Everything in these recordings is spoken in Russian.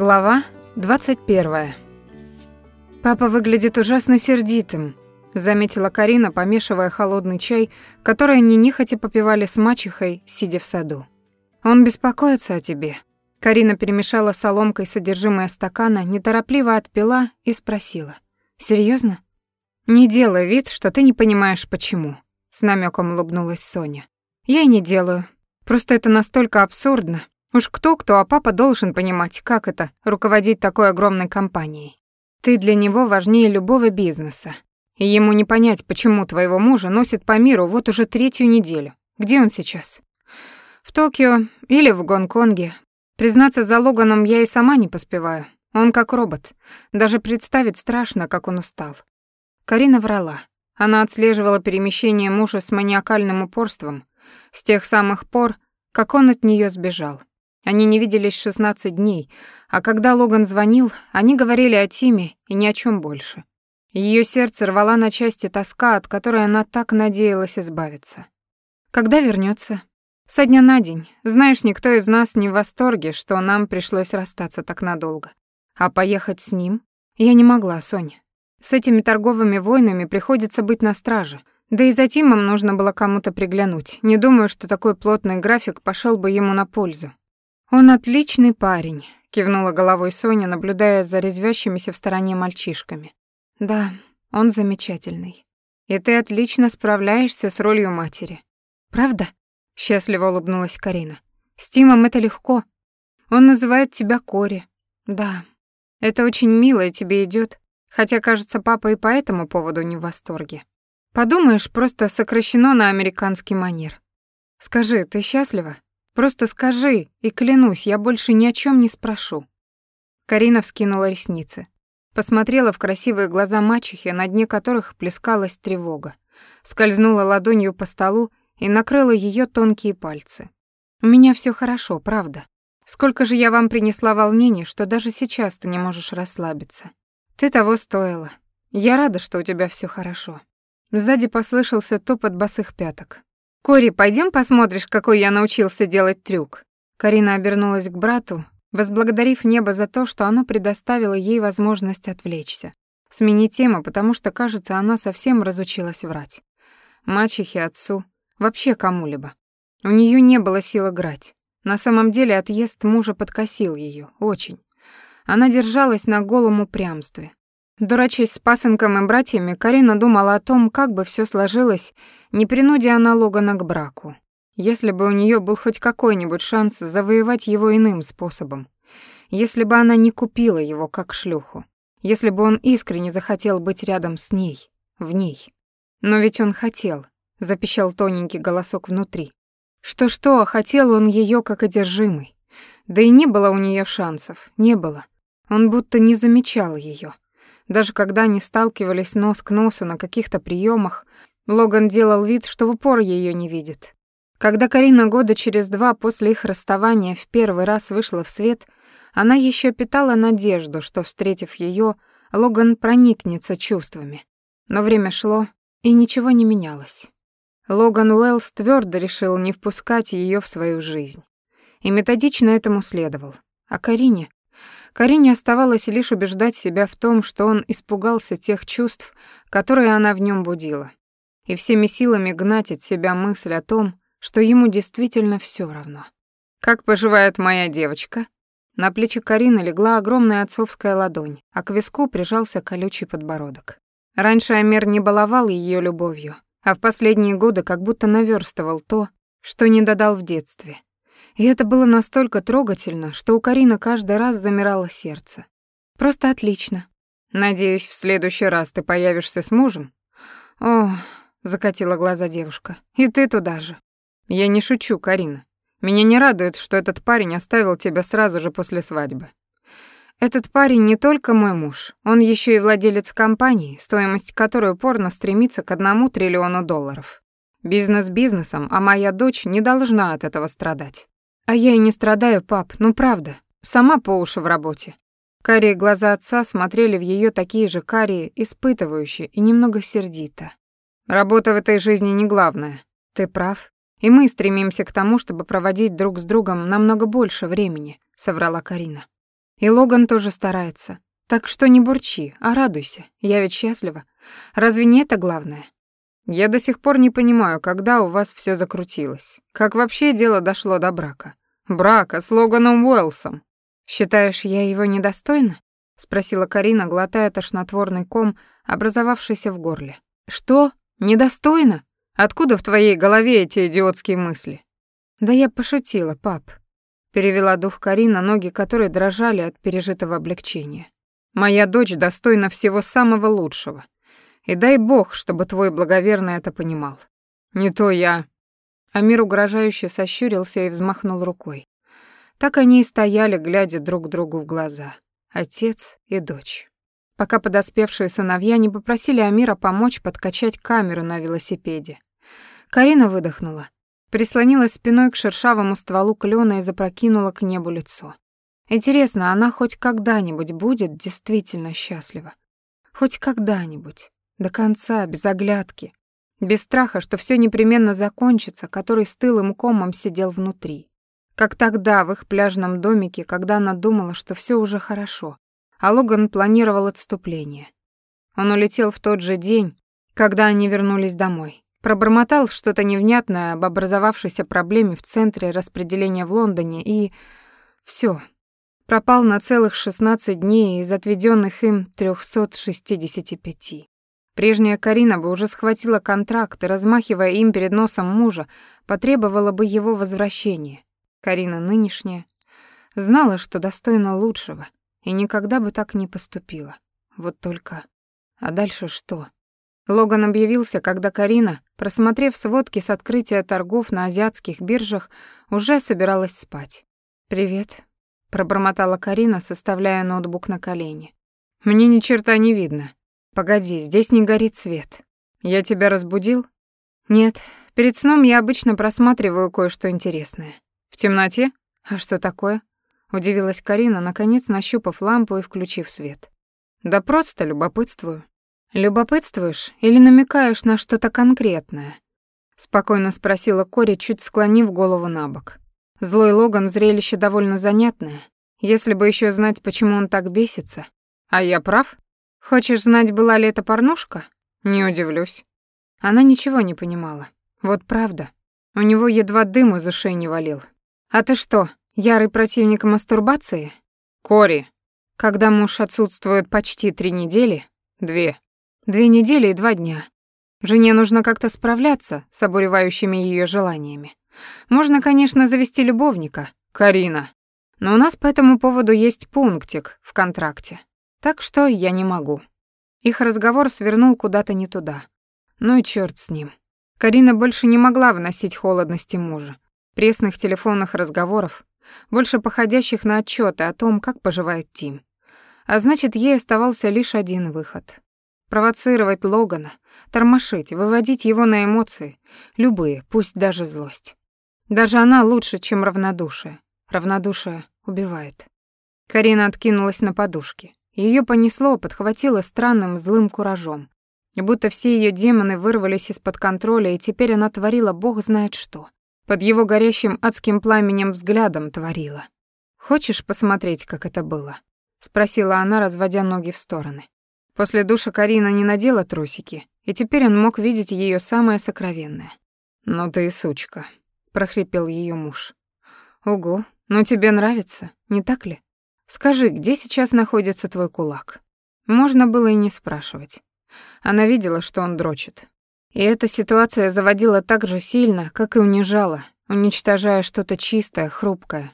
Глава 21. Папа выглядит ужасно сердитым, заметила Карина, помешивая холодный чай, который они нехотя попивали с мачехой, сидя в саду. Он беспокоится о тебе. Карина перемешала соломкой содержимое стакана, неторопливо отпила и спросила: "Серьёзно? Не делай вид, что ты не понимаешь почему", с намёком улыбнулась Соня. "Я и не делаю. Просто это настолько абсурдно, Уж кто-кто, а папа должен понимать, как это — руководить такой огромной компанией. Ты для него важнее любого бизнеса. И ему не понять, почему твоего мужа носит по миру вот уже третью неделю. Где он сейчас? В Токио или в Гонконге. Признаться, за Логаном я и сама не поспеваю. Он как робот. Даже представить страшно, как он устал. Карина врала. Она отслеживала перемещение мужа с маниакальным упорством с тех самых пор, как он от нее сбежал. Они не виделись 16 дней, а когда Логан звонил, они говорили о Тиме и ни о чем больше. Ее сердце рвала на части тоска, от которой она так надеялась избавиться. Когда вернется? Со дня на день. Знаешь, никто из нас не в восторге, что нам пришлось расстаться так надолго. А поехать с ним? Я не могла, Соня. С этими торговыми войнами приходится быть на страже. Да и за Тимом нужно было кому-то приглянуть. Не думаю, что такой плотный график пошел бы ему на пользу. «Он отличный парень», — кивнула головой Соня, наблюдая за резвящимися в стороне мальчишками. «Да, он замечательный. И ты отлично справляешься с ролью матери. Правда?» — счастливо улыбнулась Карина. «С Тимом это легко. Он называет тебя Кори. Да, это очень мило и тебе идёт, хотя, кажется, папа и по этому поводу не в восторге. Подумаешь, просто сокращено на американский манер. Скажи, ты счастлива?» Просто скажи, и клянусь, я больше ни о чем не спрошу». Карина вскинула ресницы. Посмотрела в красивые глаза мачехи, на дне которых плескалась тревога. Скользнула ладонью по столу и накрыла ее тонкие пальцы. «У меня все хорошо, правда. Сколько же я вам принесла волнений, что даже сейчас ты не можешь расслабиться. Ты того стоила. Я рада, что у тебя все хорошо». Сзади послышался топот босых пяток. «Кори, пойдем посмотришь, какой я научился делать трюк». Карина обернулась к брату, возблагодарив небо за то, что оно предоставило ей возможность отвлечься. Сменить тему, потому что, кажется, она совсем разучилась врать. Мачехе, отцу, вообще кому-либо. У нее не было сил играть. На самом деле отъезд мужа подкосил ее очень. Она держалась на голом упрямстве. Дурачись с пасынком и братьями, Карина думала о том, как бы все сложилось, не принудя она Логана к браку. Если бы у нее был хоть какой-нибудь шанс завоевать его иным способом. Если бы она не купила его как шлюху. Если бы он искренне захотел быть рядом с ней, в ней. Но ведь он хотел, запищал тоненький голосок внутри. Что-что, а хотел он ее как одержимый. Да и не было у нее шансов, не было. Он будто не замечал ее. Даже когда они сталкивались нос к носу на каких-то приемах, Логан делал вид, что в упор ее не видит. Когда Карина года через два после их расставания в первый раз вышла в свет, она еще питала надежду, что, встретив ее, Логан проникнется чувствами. Но время шло, и ничего не менялось. Логан Уэллс твердо решил не впускать ее в свою жизнь. И методично этому следовал. А Карине Карине оставалось лишь убеждать себя в том, что он испугался тех чувств, которые она в нем будила, и всеми силами гнать от себя мысль о том, что ему действительно все равно. «Как поживает моя девочка?» На плечи Карины легла огромная отцовская ладонь, а к виску прижался колючий подбородок. Раньше Амер не баловал ее любовью, а в последние годы как будто наверстывал то, что не додал в детстве. И это было настолько трогательно, что у Карины каждый раз замирало сердце. Просто отлично. Надеюсь, в следующий раз ты появишься с мужем? О, закатила глаза девушка. И ты туда же. Я не шучу, Карина. Меня не радует, что этот парень оставил тебя сразу же после свадьбы. Этот парень не только мой муж, он еще и владелец компании, стоимость которой упорно стремится к одному триллиону долларов. Бизнес бизнесом, а моя дочь не должна от этого страдать. А я и не страдаю, пап, ну правда. Сама по уши в работе. Карие глаза отца смотрели в ее такие же карие, испытывающие и немного сердито. Работа в этой жизни не главное. Ты прав. И мы стремимся к тому, чтобы проводить друг с другом намного больше времени, соврала Карина. И Логан тоже старается. Так что не бурчи, а радуйся. Я ведь счастлива. Разве не это главное? Я до сих пор не понимаю, когда у вас все закрутилось. Как вообще дело дошло до брака? Брака с Логаном Уэллсом. Считаешь, я его недостойна? спросила Карина, глотая тошнотворный ком, образовавшийся в горле. Что? Недостойно? Откуда в твоей голове эти идиотские мысли? Да я пошутила, пап. Перевела дух Карина, ноги которой дрожали от пережитого облегчения. Моя дочь достойна всего самого лучшего. И дай бог, чтобы твой благоверный это понимал. Не то я. Амир угрожающе сощурился и взмахнул рукой. Так они и стояли, глядя друг другу в глаза. Отец и дочь. Пока подоспевшие сыновья не попросили Амира помочь подкачать камеру на велосипеде. Карина выдохнула, прислонилась спиной к шершавому стволу клена и запрокинула к небу лицо. Интересно, она хоть когда-нибудь будет действительно счастлива? Хоть когда-нибудь? До конца, без оглядки, без страха, что все непременно закончится, который стылым комом сидел внутри. Как тогда, в их пляжном домике, когда она думала, что все уже хорошо, а Логан планировал отступление. Он улетел в тот же день, когда они вернулись домой. Пробормотал что-то невнятное об образовавшейся проблеме в центре распределения в Лондоне и... все. Пропал на целых 16 дней из отведенных им 365. Прежняя Карина бы уже схватила контракт и, размахивая им перед носом мужа, потребовала бы его возвращения. Карина нынешняя знала, что достойна лучшего, и никогда бы так не поступила. Вот только... А дальше что? Логан объявился, когда Карина, просмотрев сводки с открытия торгов на азиатских биржах, уже собиралась спать. «Привет», — пробормотала Карина, составляя ноутбук на колени. «Мне ни черта не видно», Погоди, здесь не горит свет. Я тебя разбудил? Нет, перед сном я обычно просматриваю кое-что интересное. В темноте? А что такое? Удивилась Карина, наконец нащупав лампу и включив свет. Да просто любопытствую. Любопытствуешь или намекаешь на что-то конкретное? Спокойно спросила Кори, чуть склонив голову на бок. Злой Логан зрелище довольно занятное. Если бы еще знать, почему он так бесится. А я прав? Хочешь знать, была ли это порнушка? Не удивлюсь. Она ничего не понимала. Вот правда. У него едва дым из ушей не валил. А ты что, ярый противник мастурбации? Кори. Когда муж отсутствует почти три недели, две. Две недели и два дня. Жене нужно как-то справляться с обуревающими ее желаниями. Можно, конечно, завести любовника, Карина. Но у нас по этому поводу есть пунктик в контракте. Так что я не могу. Их разговор свернул куда-то не туда. Ну и чёрт с ним. Карина больше не могла выносить холодности мужа. Пресных телефонных разговоров, больше походящих на отчёты о том, как поживает Тим. А значит, ей оставался лишь один выход. Провоцировать Логана, тормошить, выводить его на эмоции, любые, пусть даже злость. Даже она лучше, чем равнодушие. Равнодушие убивает. Карина откинулась на подушки. Ее понесло, подхватило странным злым куражом. Будто все ее демоны вырвались из-под контроля, и теперь она творила бог знает что. Под его горящим адским пламенем взглядом творила. «Хочешь посмотреть, как это было?» — спросила она, разводя ноги в стороны. После душа Карина не надела трусики, и теперь он мог видеть ее самое сокровенное. «Ну ты и сучка», — прохрипел ее муж. «Ого, ну тебе нравится, не так ли?» Скажи, где сейчас находится твой кулак? Можно было и не спрашивать. Она видела, что он дрочит. И эта ситуация заводила так же сильно, как и унижала, уничтожая что-то чистое, хрупкое.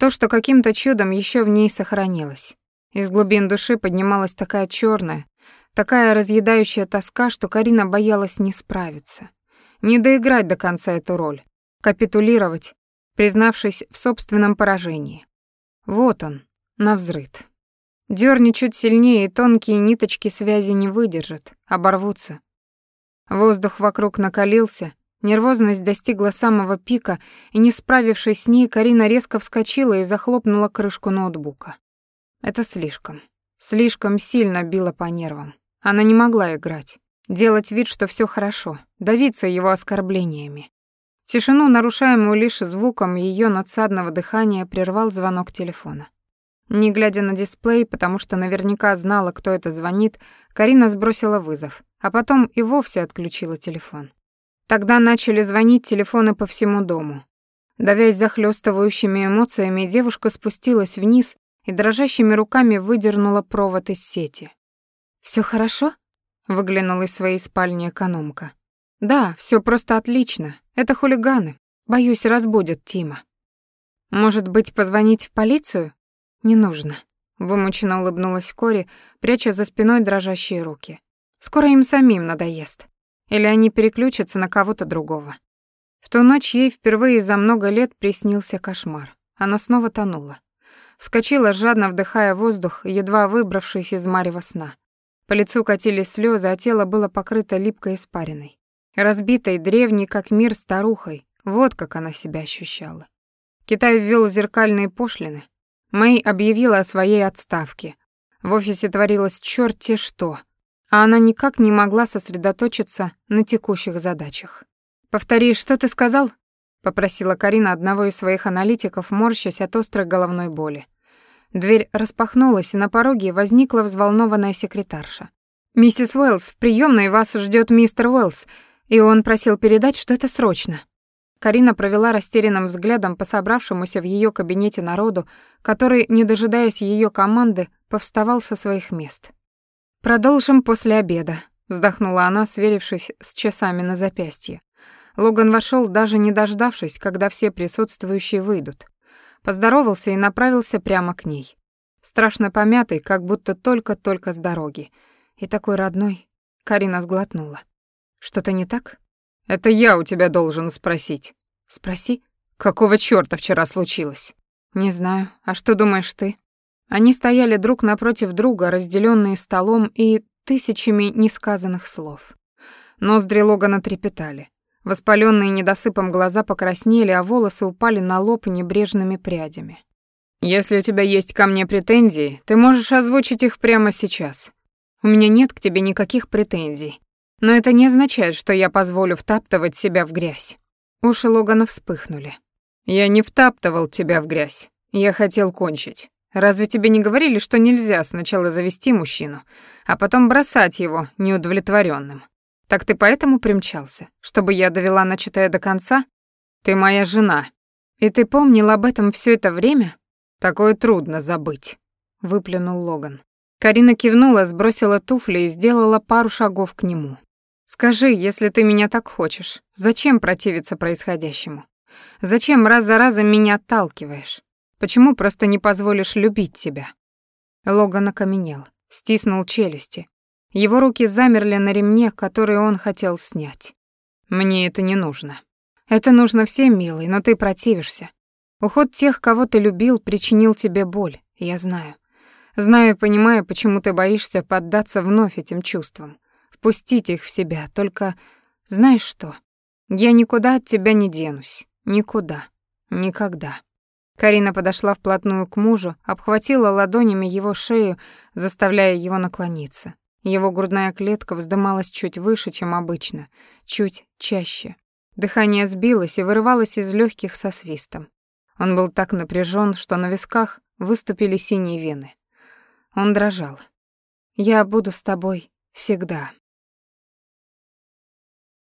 То, что каким-то чудом еще в ней сохранилось. Из глубин души поднималась такая черная, такая разъедающая тоска, что Карина боялась не справиться. Не доиграть до конца эту роль. Капитулировать, признавшись в собственном поражении. Вот он, навзрыд. Дёрни чуть сильнее, и тонкие ниточки связи не выдержат, оборвутся. Воздух вокруг накалился, нервозность достигла самого пика, и, не справившись с ней, Карина резко вскочила и захлопнула крышку ноутбука. Это слишком. Слишком сильно било по нервам. Она не могла играть, делать вид, что все хорошо, давиться его оскорблениями. Тишину, нарушаемую лишь звуком ее надсадного дыхания, прервал звонок телефона. Не глядя на дисплей, потому что наверняка знала, кто это звонит, Карина сбросила вызов, а потом и вовсе отключила телефон. Тогда начали звонить телефоны по всему дому. Давясь захлёстывающими эмоциями, девушка спустилась вниз и дрожащими руками выдернула провод из сети. Всё хорошо?» — выглянула из своей спальни экономка. «Да, всё просто отлично. Это хулиганы. Боюсь, разбудят Тима». «Может быть, позвонить в полицию?» «Не нужно», — вымученно улыбнулась Кори, пряча за спиной дрожащие руки. «Скоро им самим надоест. Или они переключатся на кого-то другого». В ту ночь ей впервые за много лет приснился кошмар. Она снова тонула. Вскочила, жадно вдыхая воздух, едва выбравшись из марева сна. По лицу катились слезы, а тело было покрыто липкой испариной. Разбитой, древней, как мир, старухой. Вот как она себя ощущала. Китай ввел зеркальные пошлины, Мэй объявила о своей отставке. В офисе творилось чёрт-те что, а она никак не могла сосредоточиться на текущих задачах. «Повтори, что ты сказал?» — попросила Карина одного из своих аналитиков, морщась от острой головной боли. Дверь распахнулась, и на пороге возникла взволнованная секретарша. «Миссис Уэллс, в приёмной вас ждёт мистер Уэллс, и он просил передать, что это срочно». Карина провела растерянным взглядом по собравшемуся в ее кабинете народу, который, не дожидаясь ее команды, повставал со своих мест. «Продолжим после обеда», — вздохнула она, сверившись с часами на запястье. Логан вошел, даже не дождавшись, когда все присутствующие выйдут. Поздоровался и направился прямо к ней. Страшно помятый, как будто только-только с дороги. И такой родной. Карина сглотнула. «Что-то не так?» Это я у тебя должен спросить. Спроси. Какого чёрта вчера случилось? Не знаю. А что думаешь ты? Они стояли друг напротив друга, разделённые столом и тысячами несказанных слов. Ноздри Логана трепетали. Воспалённые недосыпом глаза покраснели, а волосы упали на лоб небрежными прядями. «Если у тебя есть ко мне претензии, ты можешь озвучить их прямо сейчас. У меня нет к тебе никаких претензий. Но это не означает, что я позволю втаптывать себя в грязь. Уши Логана вспыхнули. Я не втаптывал тебя в грязь. Я хотел кончить. Разве тебе не говорили, что нельзя сначала завести мужчину, а потом бросать его неудовлетворенным? Так ты поэтому примчался, чтобы я довела начатое до конца? Ты моя жена. И ты помнил об этом все это время? Такое трудно забыть, выплюнул Логан. Карина кивнула, сбросила туфли и сделала пару шагов к нему. Скажи, если ты меня так хочешь, зачем противиться происходящему? Зачем раз за разом меня отталкиваешь? Почему просто не позволишь любить тебя?» Логан окаменел, стиснул челюсти. Его руки замерли на ремне, который он хотел снять. «Мне это не нужно». «Это нужно всем, милый, но ты противишься. Уход тех, кого ты любил, причинил тебе боль, я знаю. Знаю и понимаю, почему ты боишься поддаться вновь этим чувствам впустить их в себя. Только знаешь что? Я никуда от тебя не денусь. Никуда. Никогда. Карина подошла вплотную к мужу, обхватила ладонями его шею, заставляя его наклониться. Его грудная клетка вздымалась чуть выше, чем обычно, чуть чаще. Дыхание сбилось и вырывалось из легких со свистом. Он был так напряжен, что на висках выступили синие вены. Он дрожал. «Я буду с тобой всегда».